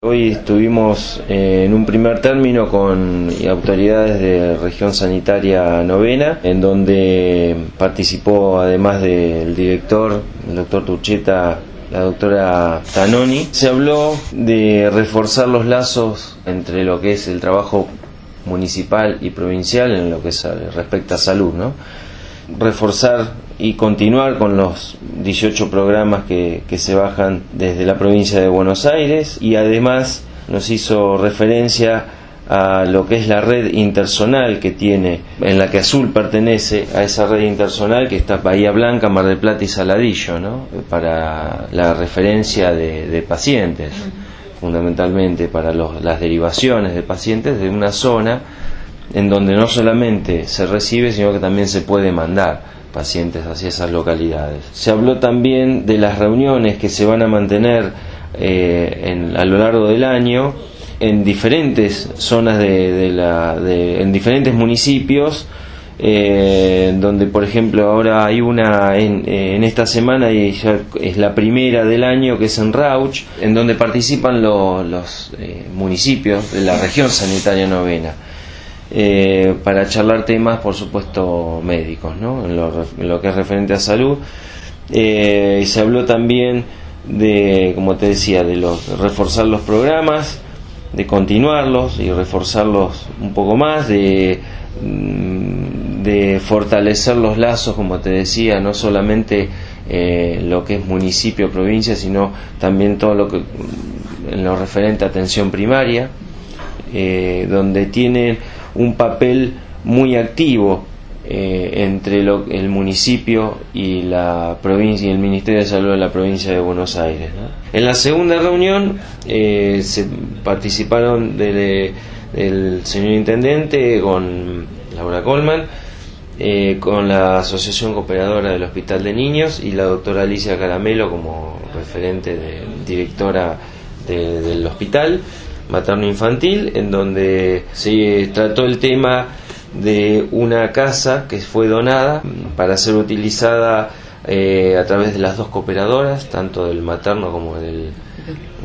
Hoy estuvimos eh, en un primer término con autoridades de región sanitaria novena, en donde participó además del director, el doctor Turcheta, la doctora Tanoni. Se habló de reforzar los lazos entre lo que es el trabajo municipal y provincial en lo que respecta a salud, ¿no? Reforzar y continuar con los 18 programas que, se bajan desde la provincia de Buenos Aires y además nos hizo referencia a lo que es la red intersonal que tiene, en la que Azul pertenece a esa red intersonal que está Bahía Blanca, Mar del Plata y Saladillo, ¿no? para la referencia de, pacientes, fundamentalmente para las derivaciones de pacientes de una zona en donde no solamente se recibe, sino que también se puede mandar pacientes hacia esas localidades. Se habló también de las reuniones que se van a mantener eh, a lo largo del año en diferentes zonas de, la, en diferentes municipios, eh, donde por ejemplo ahora hay una en, en, esta semana y ya es la primera del año que es en Rauch, en donde participan los eh, municipios de la región sanitaria novena. Eh, para charlar temas, por supuesto, médicos, ¿no? en, lo, que es referente a salud. Eh, y se habló también de, como te decía, de los, reforzar los programas, de continuarlos y reforzarlos un poco más, de, mm, de fortalecer los lazos, como te decía, no solamente eh, lo que es municipio, provincia, sino también todo lo que en lo referente a atención primaria, donde tienen un papel muy activo eh, entre el municipio y la provincia y el Ministerio de Salud de la provincia de Buenos Aires. En la segunda reunión eh, se participaron del señor intendente con Laura Colman, eh, con la Asociación Cooperadora del Hospital de Niños y la doctora Alicia Caramelo como referente de directora del hospital materno-infantil, en donde se trató el tema de una casa que fue donada para ser utilizada eh, a través de las dos cooperadoras, tanto del materno como del,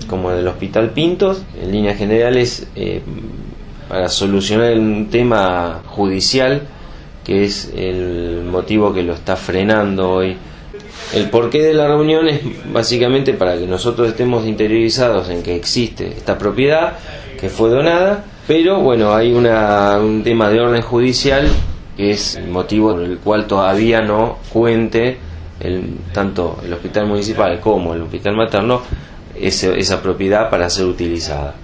como del Hospital Pintos, en líneas generales eh, para solucionar un tema judicial que es el motivo que lo está frenando hoy el porqué de la reunión es básicamente para que nosotros estemos interiorizados en que existe esta propiedad que fue donada, pero bueno, hay una, un tema de orden judicial que es el motivo por el cual todavía no cuente el, tanto el hospital municipal como el hospital materno esa propiedad para ser utilizada.